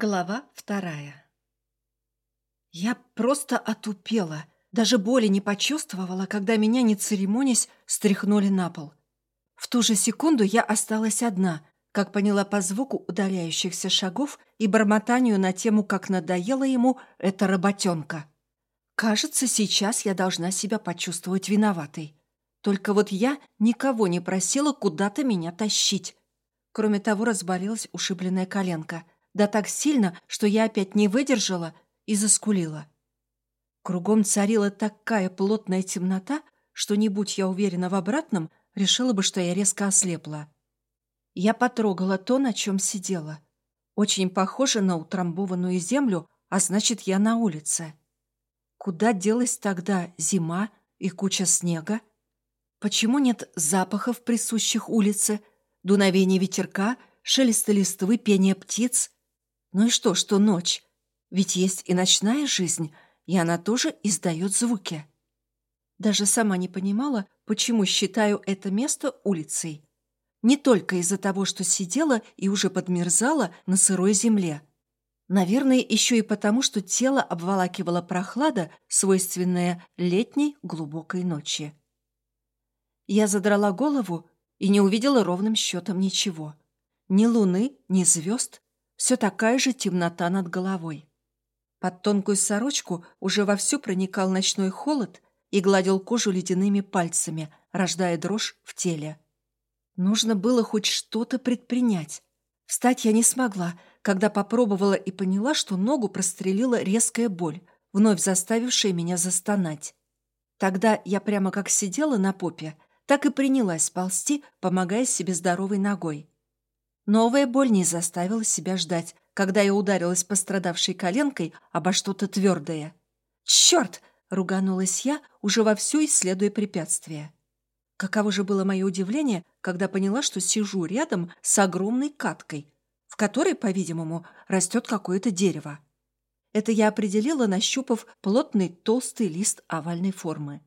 Глава вторая. Я просто отупела, даже боли не почувствовала, когда меня, не церемонясь, стряхнули на пол. В ту же секунду я осталась одна, как поняла по звуку удаляющихся шагов и бормотанию на тему, как надоела ему эта работенка. Кажется, сейчас я должна себя почувствовать виноватой. Только вот я никого не просила куда-то меня тащить. Кроме того, разболелась ушибленная коленка — да так сильно, что я опять не выдержала и заскулила. Кругом царила такая плотная темнота, что, не будь я уверена в обратном, решила бы, что я резко ослепла. Я потрогала то, на чем сидела. Очень похоже на утрамбованную землю, а значит, я на улице. Куда делась тогда зима и куча снега? Почему нет запахов, присущих улице, дуновения ветерка, шелеста листвы, пения птиц? Ну и что, что ночь? Ведь есть и ночная жизнь, и она тоже издает звуки. Даже сама не понимала, почему считаю это место улицей. Не только из-за того, что сидела и уже подмерзала на сырой земле. Наверное, еще и потому, что тело обволакивала прохлада, свойственная летней глубокой ночи. Я задрала голову и не увидела ровным счетом ничего. Ни луны, ни звезд, все такая же темнота над головой. Под тонкую сорочку уже вовсю проникал ночной холод и гладил кожу ледяными пальцами, рождая дрожь в теле. Нужно было хоть что-то предпринять. Встать я не смогла, когда попробовала и поняла, что ногу прострелила резкая боль, вновь заставившая меня застонать. Тогда я прямо как сидела на попе, так и принялась ползти, помогая себе здоровой ногой. Новая боль не заставила себя ждать, когда я ударилась пострадавшей коленкой обо что-то твердое. «Черт!» — руганулась я, уже вовсю исследуя препятствие. Каково же было мое удивление, когда поняла, что сижу рядом с огромной каткой, в которой, по-видимому, растет какое-то дерево. Это я определила, нащупав плотный толстый лист овальной формы.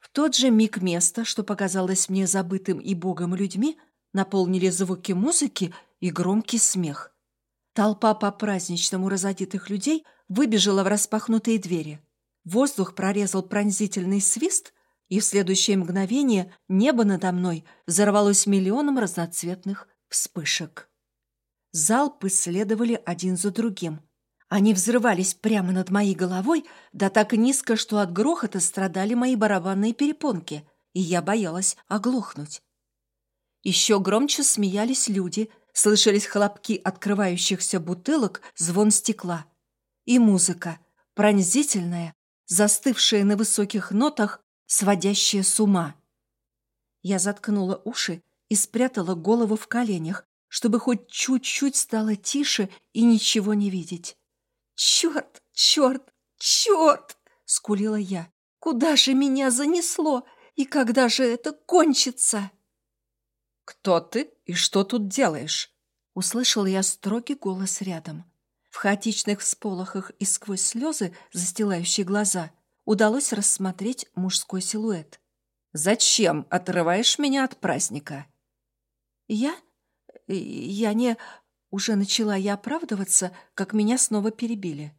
В тот же миг место, что показалось мне забытым и богом людьми, наполнили звуки музыки и громкий смех. Толпа по-праздничному разодетых людей выбежала в распахнутые двери. Воздух прорезал пронзительный свист, и в следующее мгновение небо надо мной взорвалось миллионом разноцветных вспышек. Залпы следовали один за другим. Они взрывались прямо над моей головой, да так низко, что от грохота страдали мои барабанные перепонки, и я боялась оглохнуть. Еще громче смеялись люди, слышались хлопки открывающихся бутылок, звон стекла. И музыка, пронзительная, застывшая на высоких нотах, сводящая с ума. Я заткнула уши и спрятала голову в коленях, чтобы хоть чуть-чуть стало тише и ничего не видеть. «Черт, черт, черт!» — скулила я. «Куда же меня занесло? И когда же это кончится?» «Кто ты и что тут делаешь?» Услышал я строгий голос рядом. В хаотичных всполохах и сквозь слезы, застилающие глаза, удалось рассмотреть мужской силуэт. «Зачем отрываешь меня от праздника?» «Я? Я не...» Уже начала я оправдываться, как меня снова перебили.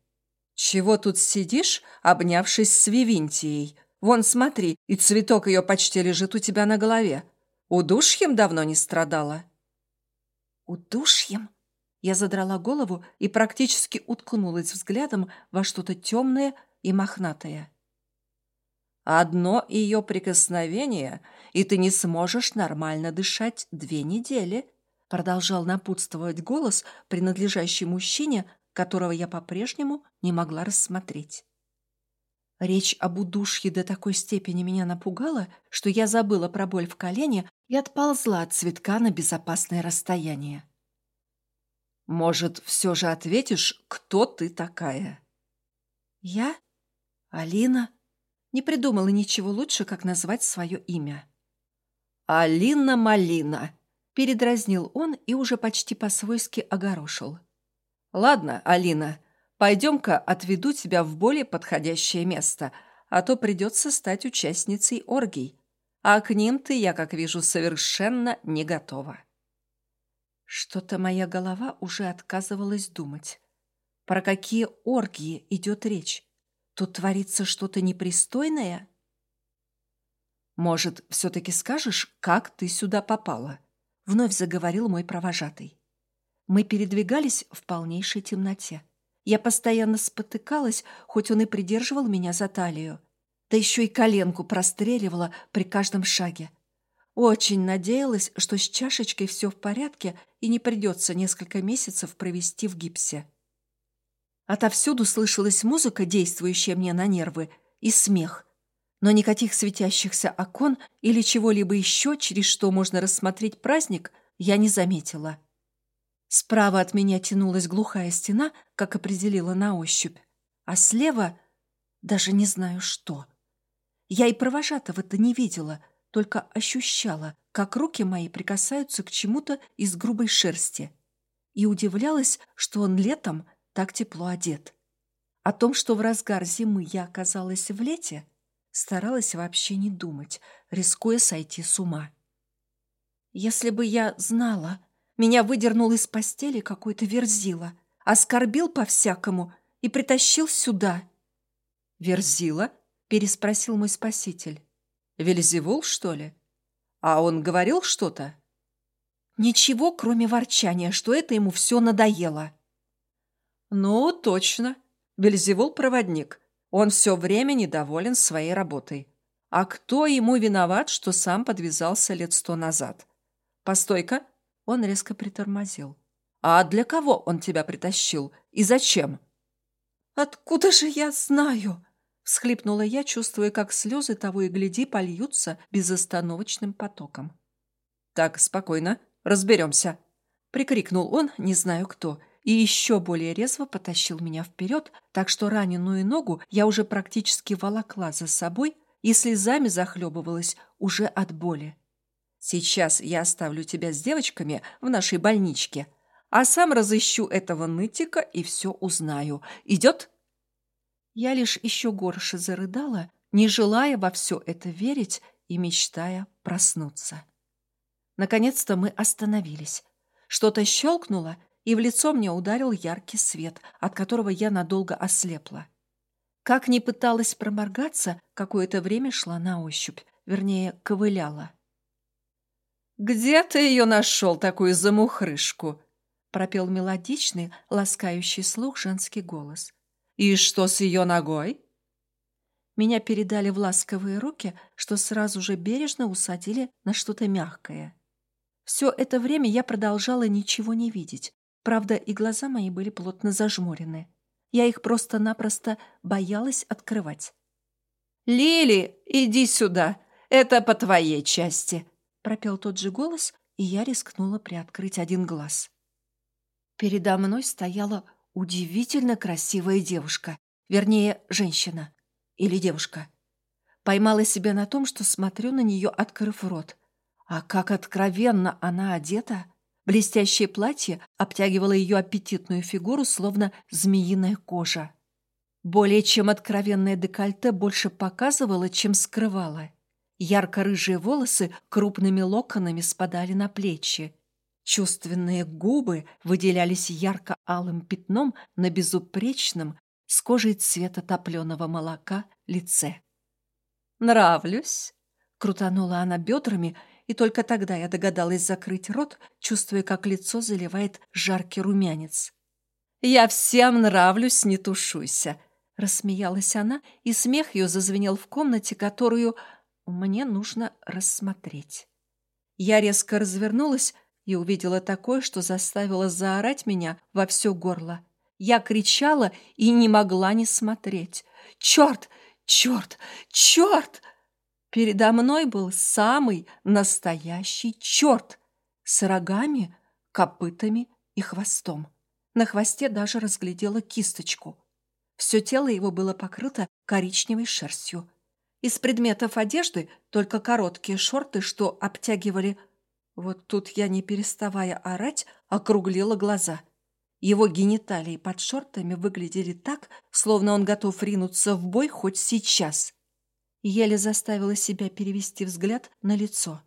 «Чего тут сидишь, обнявшись с Вивинтией? Вон, смотри, и цветок ее почти лежит у тебя на голове. Удушьем давно не страдала?» «Удушьем?» Я задрала голову и практически уткнулась взглядом во что-то темное и мохнатое. «Одно ее прикосновение, и ты не сможешь нормально дышать две недели», продолжал напутствовать голос, принадлежащий мужчине, которого я по-прежнему не могла рассмотреть. Речь об удушье до такой степени меня напугала, что я забыла про боль в колене и отползла от цветка на безопасное расстояние. «Может, все же ответишь, кто ты такая?» «Я? Алина?» Не придумала ничего лучше, как назвать свое имя. «Алина Малина!» — передразнил он и уже почти по-свойски огорошил. «Ладно, Алина, пойдем-ка отведу тебя в более подходящее место, а то придется стать участницей оргий а к ним ты, я как вижу, совершенно не готова. Что-то моя голова уже отказывалась думать. Про какие оргии идет речь? Тут творится что-то непристойное? Может, все-таки скажешь, как ты сюда попала? Вновь заговорил мой провожатый. Мы передвигались в полнейшей темноте. Я постоянно спотыкалась, хоть он и придерживал меня за талию. Да еще и коленку простреливала при каждом шаге. Очень надеялась, что с чашечкой все в порядке и не придется несколько месяцев провести в гипсе. Отовсюду слышалась музыка, действующая мне на нервы, и смех. Но никаких светящихся окон или чего-либо еще, через что можно рассмотреть праздник, я не заметила. Справа от меня тянулась глухая стена, как определила на ощупь, а слева даже не знаю что. Я и провожатого-то не видела, только ощущала, как руки мои прикасаются к чему-то из грубой шерсти. И удивлялась, что он летом так тепло одет. О том, что в разгар зимы я оказалась в лете, старалась вообще не думать, рискуя сойти с ума. Если бы я знала, меня выдернул из постели какой-то верзила, оскорбил по-всякому и притащил сюда. «Верзила?» — переспросил мой спаситель. «Вельзевул, что ли? А он говорил что-то?» «Ничего, кроме ворчания, что это ему все надоело». «Ну, точно. Вельзевул — проводник. Он все время недоволен своей работой. А кто ему виноват, что сам подвязался лет сто назад? Постой-ка, он резко притормозил. «А для кого он тебя притащил? И зачем?» «Откуда же я знаю?» Всхлипнула я, чувствуя, как слезы того и гляди польются безостановочным потоком. «Так, спокойно, разберемся!» Прикрикнул он, не знаю кто, и еще более резво потащил меня вперед, так что раненую ногу я уже практически волокла за собой и слезами захлебывалась уже от боли. Сейчас я оставлю тебя с девочками в нашей больничке, а сам разыщу этого нытика и все узнаю. Идет?» Я лишь еще горше зарыдала, не желая во все это верить и мечтая проснуться. Наконец-то мы остановились. Что-то щелкнуло, и в лицо мне ударил яркий свет, от которого я надолго ослепла. Как ни пыталась проморгаться, какое-то время шла на ощупь, вернее, ковыляла. «Где ты ее нашел, такую замухрышку?» пропел мелодичный, ласкающий слух женский голос. «И что с ее ногой?» Меня передали в ласковые руки, что сразу же бережно усадили на что-то мягкое. Все это время я продолжала ничего не видеть. Правда, и глаза мои были плотно зажмурены. Я их просто-напросто боялась открывать. «Лили, иди сюда! Это по твоей части!» Пропел тот же голос, и я рискнула приоткрыть один глаз. Передо мной стояла удивительно красивая девушка, вернее, женщина или девушка. Поймала себя на том, что смотрю на нее, открыв рот. А как откровенно она одета! Блестящее платье обтягивало ее аппетитную фигуру, словно змеиная кожа. Более чем откровенное декольте больше показывало, чем скрывало. Ярко-рыжие волосы крупными локонами спадали на плечи. Чувственные губы выделялись ярко-алым пятном на безупречном, с кожей цвета топленого молока, лице. «Нравлюсь?» — крутанула она бедрами, и только тогда я догадалась закрыть рот, чувствуя, как лицо заливает жаркий румянец. «Я всем нравлюсь, не тушуйся!» — рассмеялась она, и смех ее зазвенел в комнате, которую мне нужно рассмотреть. Я резко развернулась и увидела такое, что заставило заорать меня во все горло. Я кричала и не могла не смотреть. «Черт! Черт! Черт!» Передо мной был самый настоящий черт с рогами, копытами и хвостом. На хвосте даже разглядела кисточку. Все тело его было покрыто коричневой шерстью. Из предметов одежды только короткие шорты, что обтягивали... Вот тут я, не переставая орать, округлила глаза. Его гениталии под шортами выглядели так, словно он готов ринуться в бой хоть сейчас. Еле заставила себя перевести взгляд на лицо.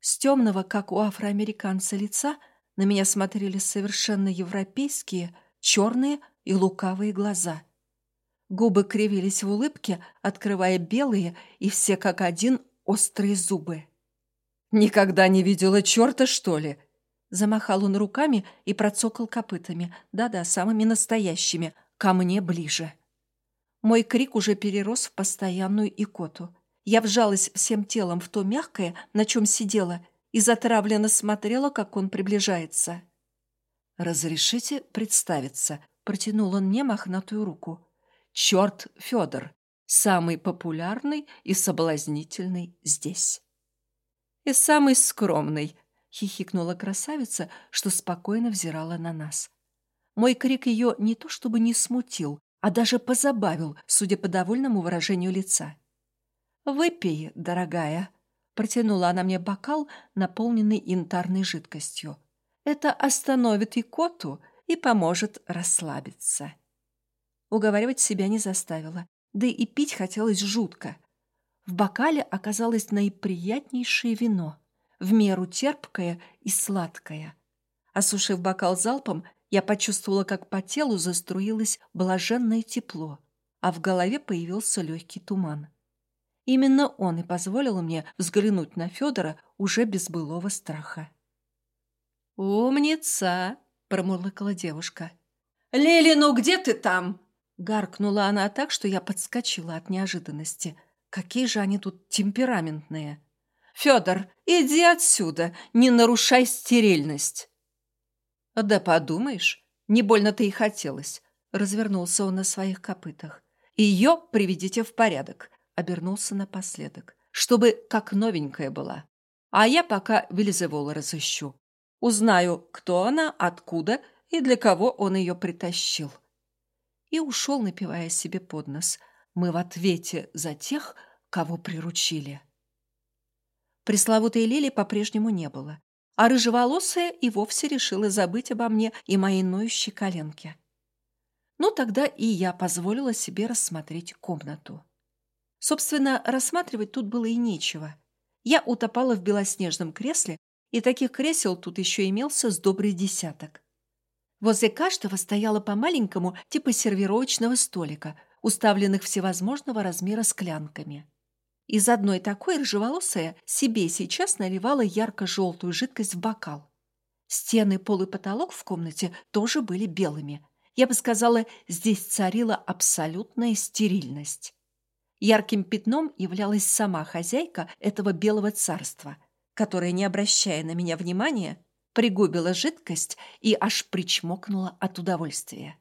С темного, как у афроамериканца, лица На меня смотрели совершенно европейские, черные и лукавые глаза. Губы кривились в улыбке, открывая белые и все как один острые зубы. «Никогда не видела черта, что ли?» Замахал он руками и процокал копытами. Да-да, самыми настоящими. Ко мне ближе. Мой крик уже перерос в постоянную икоту. Я вжалась всем телом в то мягкое, на чем сидела, и затравленно смотрела, как он приближается. «Разрешите представиться?» — протянул он мне мохнатую руку. «Черт Федор, самый популярный и соблазнительный здесь». «И самый скромный», — хихикнула красавица, что спокойно взирала на нас. Мой крик ее не то чтобы не смутил, а даже позабавил, судя по довольному выражению лица. «Выпей, дорогая», — протянула она мне бокал, наполненный янтарной жидкостью. «Это остановит икоту и поможет расслабиться». Уговаривать себя не заставила, да и пить хотелось жутко. В бокале оказалось наиприятнейшее вино, в меру терпкое и сладкое. Осушив бокал залпом, я почувствовала, как по телу заструилось блаженное тепло, а в голове появился легкий туман. Именно он и позволил мне взглянуть на Федора уже без былого страха. «Умница!» — промурлыкала девушка. «Лили, ну где ты там?» Гаркнула она так, что я подскочила от неожиданности. Какие же они тут темпераментные. «Федор, иди отсюда, не нарушай стерильность!» «Да подумаешь, не больно-то и хотелось», — развернулся он на своих копытах. «Ее приведите в порядок», — обернулся напоследок, «чтобы как новенькая была. А я пока Вельзевола разыщу. Узнаю, кто она, откуда и для кого он ее притащил». И ушел, напивая себе под нос. «Мы в ответе за тех, кого приручили». Пресловутой Лили по-прежнему не было а рыжеволосая и вовсе решила забыть обо мне и моей ноющей коленке. Ну, тогда и я позволила себе рассмотреть комнату. Собственно, рассматривать тут было и нечего. Я утопала в белоснежном кресле, и таких кресел тут еще имелся с добрый десяток. Возле каждого стояло по маленькому типа сервировочного столика, уставленных всевозможного размера склянками. Из одной такой рыжеволосая себе сейчас наливала ярко-желтую жидкость в бокал. Стены, пол и потолок в комнате тоже были белыми. Я бы сказала, здесь царила абсолютная стерильность. Ярким пятном являлась сама хозяйка этого белого царства, которая, не обращая на меня внимания, пригубила жидкость и аж причмокнула от удовольствия.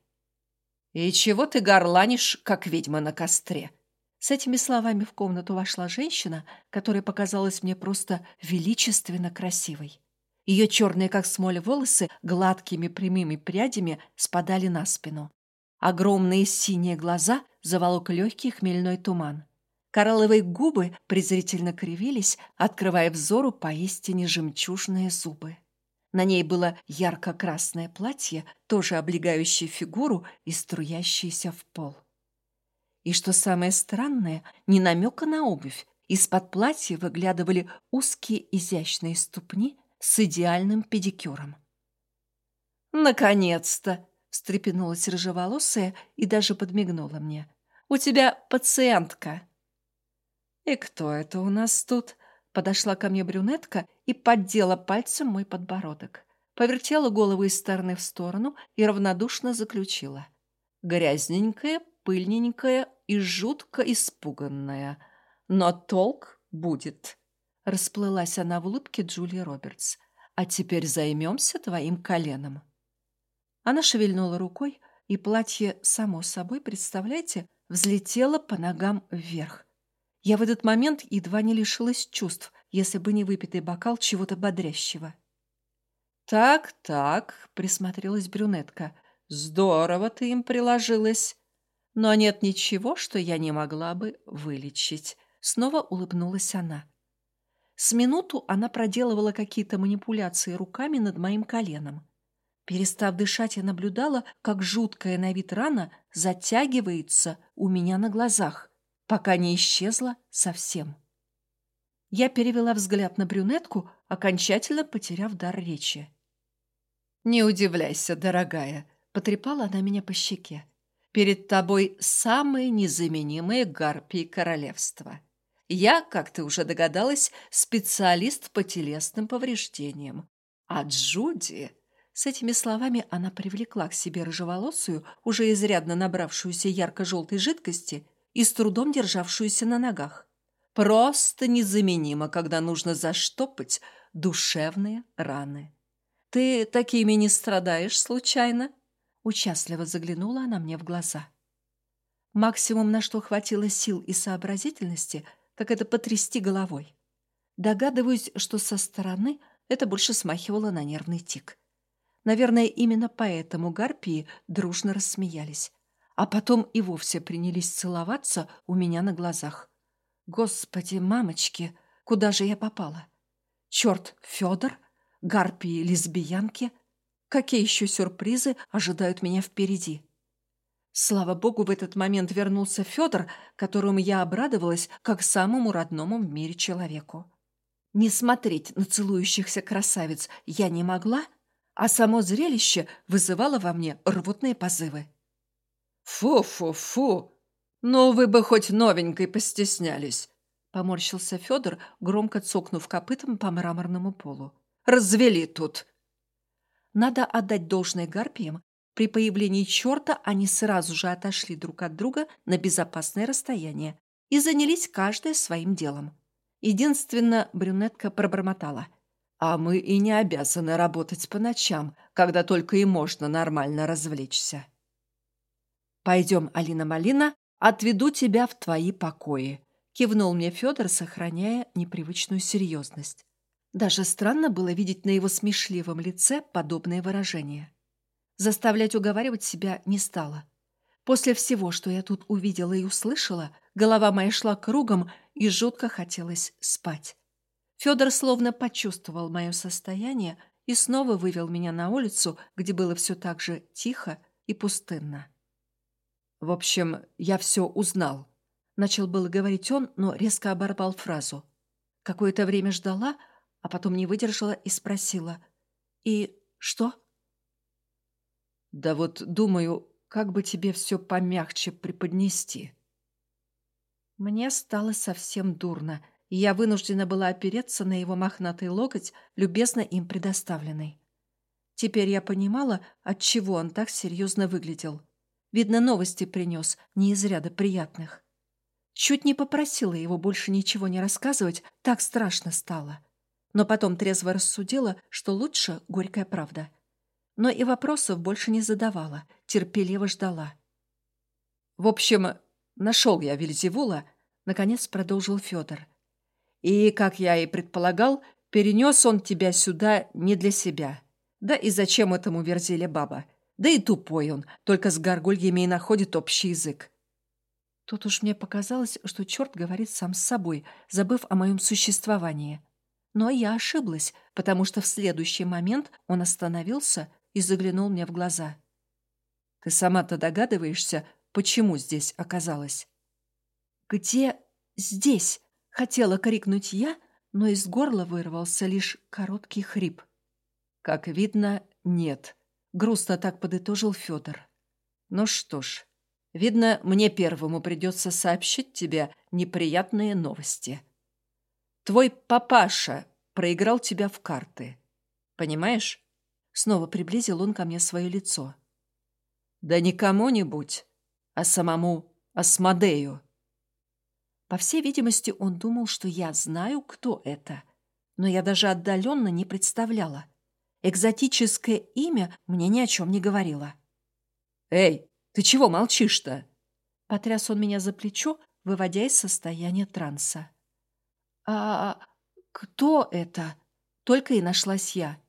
«И чего ты горланишь, как ведьма на костре?» С этими словами в комнату вошла женщина, которая показалась мне просто величественно красивой. Ее черные, как смоль, волосы гладкими прямыми прядями спадали на спину. Огромные синие глаза заволок легкий хмельной туман. Коралловые губы презрительно кривились, открывая взору поистине жемчужные зубы. На ней было ярко-красное платье, тоже облегающее фигуру и струящееся в пол. И что самое странное, ни намека на обувь. Из-под платья выглядывали узкие изящные ступни с идеальным педикюром. «Наконец-то!» — встрепенулась рыжеволосая и даже подмигнула мне. «У тебя пациентка!» «И кто это у нас тут?» Подошла ко мне брюнетка и поддела пальцем мой подбородок. Повертела голову из стороны в сторону и равнодушно заключила. «Грязненькая, пыльненькая и жутко испуганная. Но толк будет. Расплылась она в улыбке Джулии Робертс. А теперь займемся твоим коленом. Она шевельнула рукой, и платье, само собой, представляете, взлетело по ногам вверх. Я в этот момент едва не лишилась чувств, если бы не выпитый бокал чего-то бодрящего. «Так, так», — присмотрелась брюнетка, — «здорово ты им приложилась. Но нет ничего, что я не могла бы вылечить. Снова улыбнулась она. С минуту она проделывала какие-то манипуляции руками над моим коленом. Перестав дышать, я наблюдала, как жуткая на вид рана затягивается у меня на глазах, пока не исчезла совсем. Я перевела взгляд на брюнетку, окончательно потеряв дар речи. «Не удивляйся, дорогая», — потрепала она меня по щеке. «Перед тобой самые незаменимые гарпии королевства. Я, как ты уже догадалась, специалист по телесным повреждениям. А Джуди...» С этими словами она привлекла к себе рыжеволосую, уже изрядно набравшуюся ярко-желтой жидкости и с трудом державшуюся на ногах. Просто незаменимо, когда нужно заштопать душевные раны. «Ты такими не страдаешь случайно?» Участливо заглянула она мне в глаза. Максимум, на что хватило сил и сообразительности, так это потрясти головой. Догадываюсь, что со стороны это больше смахивало на нервный тик. Наверное, именно поэтому гарпии дружно рассмеялись. А потом и вовсе принялись целоваться у меня на глазах. Господи, мамочки, куда же я попала? Черт, Федор? Гарпии, лесбиянки? Какие еще сюрпризы ожидают меня впереди? Слава богу, в этот момент вернулся Федор, которому я обрадовалась как самому родному в мире человеку. Не смотреть на целующихся красавиц я не могла, а само зрелище вызывало во мне рвотные позывы. «Фу-фу-фу! Ну, вы бы хоть новенькой постеснялись!» Поморщился Федор, громко цокнув копытом по мраморному полу. «Развели тут!» Надо отдать должное гарпиям. При появлении черта они сразу же отошли друг от друга на безопасное расстояние и занялись каждая своим делом. Единственно, брюнетка пробормотала. «А мы и не обязаны работать по ночам, когда только и можно нормально развлечься». «Пойдем, Алина-малина, отведу тебя в твои покои», — кивнул мне Федор, сохраняя непривычную серьезность. Даже странно было видеть на его смешливом лице подобное выражение. Заставлять уговаривать себя не стало. После всего, что я тут увидела и услышала, голова моя шла кругом и жутко хотелось спать. Федор словно почувствовал мое состояние и снова вывел меня на улицу, где было все так же тихо и пустынно. В общем, я все узнал. Начал было говорить он, но резко оборвал фразу. Какое-то время ждала, а потом не выдержала и спросила. «И что?» «Да вот думаю, как бы тебе все помягче преподнести». Мне стало совсем дурно, и я вынуждена была опереться на его мохнатый локоть, любезно им предоставленный. Теперь я понимала, отчего он так серьезно выглядел. Видно, новости принес, не из ряда приятных. Чуть не попросила его больше ничего не рассказывать, так страшно стало. Но потом трезво рассудила, что лучше горькая правда. Но и вопросов больше не задавала, терпеливо ждала. В общем, нашел я Вильзевула, наконец продолжил Федор. И, как я и предполагал, перенес он тебя сюда не для себя. Да и зачем этому верзиле баба? Да и тупой он, только с горгульями и находит общий язык. Тут уж мне показалось, что черт говорит сам с собой, забыв о моем существовании. Но я ошиблась, потому что в следующий момент он остановился и заглянул мне в глаза. «Ты сама-то догадываешься, почему здесь оказалась?» «Где здесь?» — хотела крикнуть я, но из горла вырвался лишь короткий хрип. «Как видно, нет», Грустно так подытожил Федор. Ну что ж, видно, мне первому придется сообщить тебе неприятные новости. Твой папаша проиграл тебя в карты. Понимаешь? Снова приблизил он ко мне свое лицо. Да не кому-нибудь, а самому Асмодею. По всей видимости, он думал, что я знаю, кто это. Но я даже отдаленно не представляла. Экзотическое имя мне ни о чем не говорило. «Эй, ты чего молчишь-то?» Потряс он меня за плечо, выводя из состояния транса. «А кто это?» Только и нашлась я.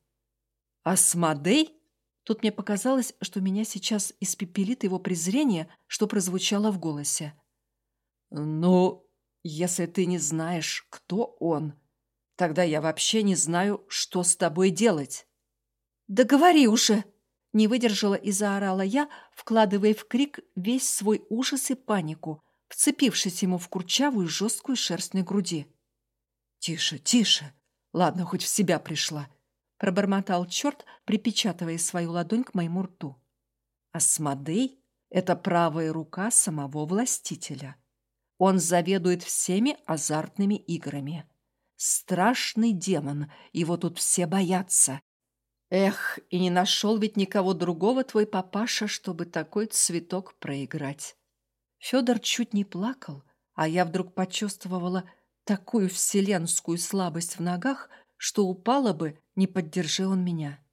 «Асмодей?» Тут мне показалось, что меня сейчас испепелит его презрение, что прозвучало в голосе. «Ну, если ты не знаешь, кто он, тогда я вообще не знаю, что с тобой делать». «Да говори уже!» Не выдержала и заорала я, вкладывая в крик весь свой ужас и панику, вцепившись ему в курчавую жесткую шерсть на груди. «Тише, тише! Ладно, хоть в себя пришла. пробормотал черт, припечатывая свою ладонь к моему рту. Асмодей — это правая рука самого властителя. Он заведует всеми азартными играми. Страшный демон, его тут все боятся. Эх, и не нашел ведь никого другого твой папаша, чтобы такой цветок проиграть. Федор чуть не плакал, а я вдруг почувствовала такую вселенскую слабость в ногах, что упала бы, не поддержи он меня.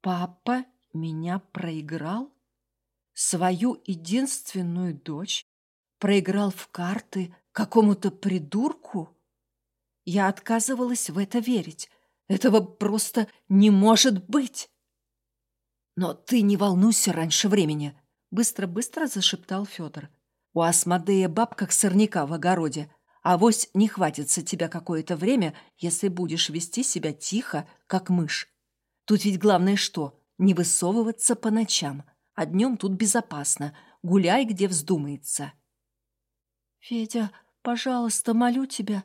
Папа меня проиграл? Свою единственную дочь проиграл в карты какому-то придурку? Я отказывалась в это верить. Этого просто не может быть. Но ты не волнуйся раньше времени, быстро-быстро зашептал Федор. У Асмодея баб как сорняка в огороде. А вось не хватится тебя какое-то время, если будешь вести себя тихо, как мышь. Тут ведь главное что? Не высовываться по ночам. А днем тут безопасно. Гуляй, где вздумается. «Федя, пожалуйста, молю тебя,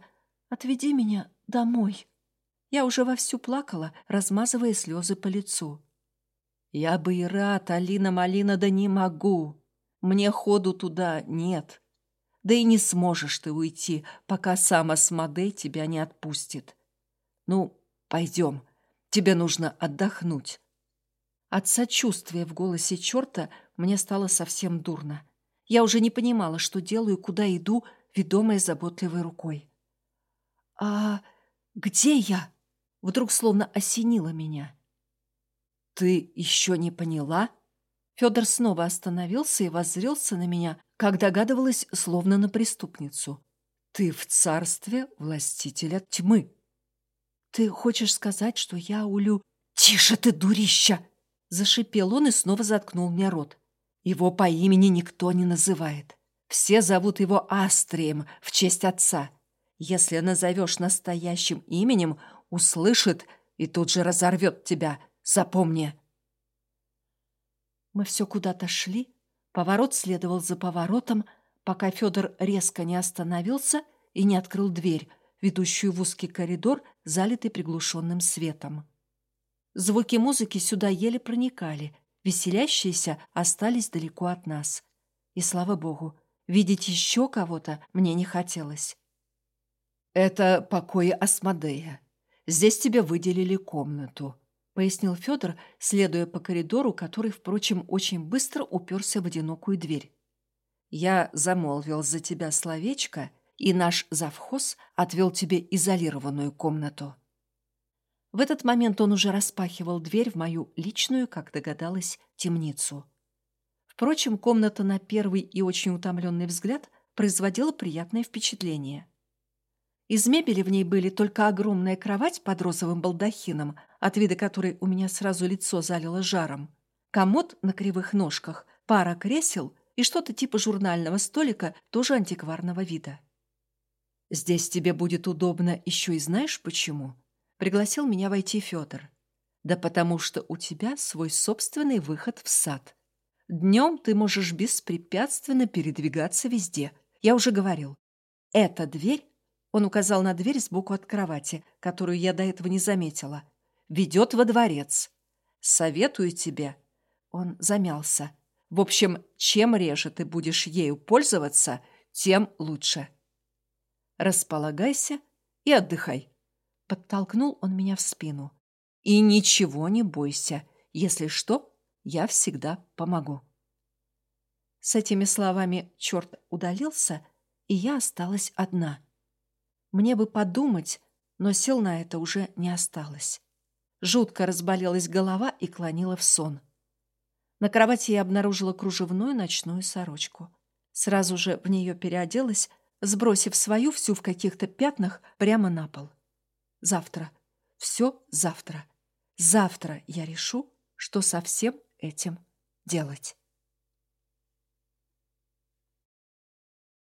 отведи меня домой». Я уже вовсю плакала, размазывая слезы по лицу. «Я бы и рад, Алина-малина, да не могу. Мне ходу туда нет. Да и не сможешь ты уйти, пока сам Асмодей тебя не отпустит. Ну, пойдем, тебе нужно отдохнуть. От сочувствия в голосе черта мне стало совсем дурно. Я уже не понимала, что делаю, куда иду, ведомая заботливой рукой. «А где я?» Вдруг словно осенило меня. «Ты еще не поняла?» Федор снова остановился и воззрелся на меня, как догадывалась, словно на преступницу. «Ты в царстве властителя тьмы». «Ты хочешь сказать, что я улю...» «Тише ты, дурища!» Зашипел он и снова заткнул мне рот. Его по имени никто не называет. Все зовут его Астрием в честь отца. Если назовешь настоящим именем, услышит и тут же разорвет тебя. Запомни. Мы все куда-то шли, Поворот следовал за поворотом, пока Федор резко не остановился и не открыл дверь, ведущую в узкий коридор, залитый приглушенным светом. Звуки музыки сюда еле проникали, веселящиеся остались далеко от нас. И, слава богу, видеть еще кого-то мне не хотелось. «Это покои Асмодея. Здесь тебе выделили комнату», — пояснил Федор, следуя по коридору, который, впрочем, очень быстро уперся в одинокую дверь. «Я замолвил за тебя словечко, и наш завхоз отвел тебе изолированную комнату». В этот момент он уже распахивал дверь в мою личную, как догадалась, темницу. Впрочем, комната на первый и очень утомленный взгляд производила приятное впечатление. Из мебели в ней были только огромная кровать под розовым балдахином, от вида которой у меня сразу лицо залило жаром, комод на кривых ножках, пара кресел и что-то типа журнального столика, тоже антикварного вида. «Здесь тебе будет удобно еще и знаешь почему?» Пригласил меня войти Федор. «Да потому что у тебя свой собственный выход в сад. Днем ты можешь беспрепятственно передвигаться везде. Я уже говорил. Эта дверь он указал на дверь сбоку от кровати, которую я до этого не заметила. «Ведет во дворец. Советую тебе». Он замялся. «В общем, чем реже ты будешь ею пользоваться, тем лучше». «Располагайся и отдыхай». Подтолкнул он меня в спину. «И ничего не бойся. Если что, я всегда помогу». С этими словами черт удалился, и я осталась одна – мне бы подумать, но сил на это уже не осталось. Жутко разболелась голова и клонила в сон. На кровати я обнаружила кружевную ночную сорочку. Сразу же в нее переоделась, сбросив свою всю в каких-то пятнах прямо на пол. Завтра. Все завтра. Завтра я решу, что со всем этим делать.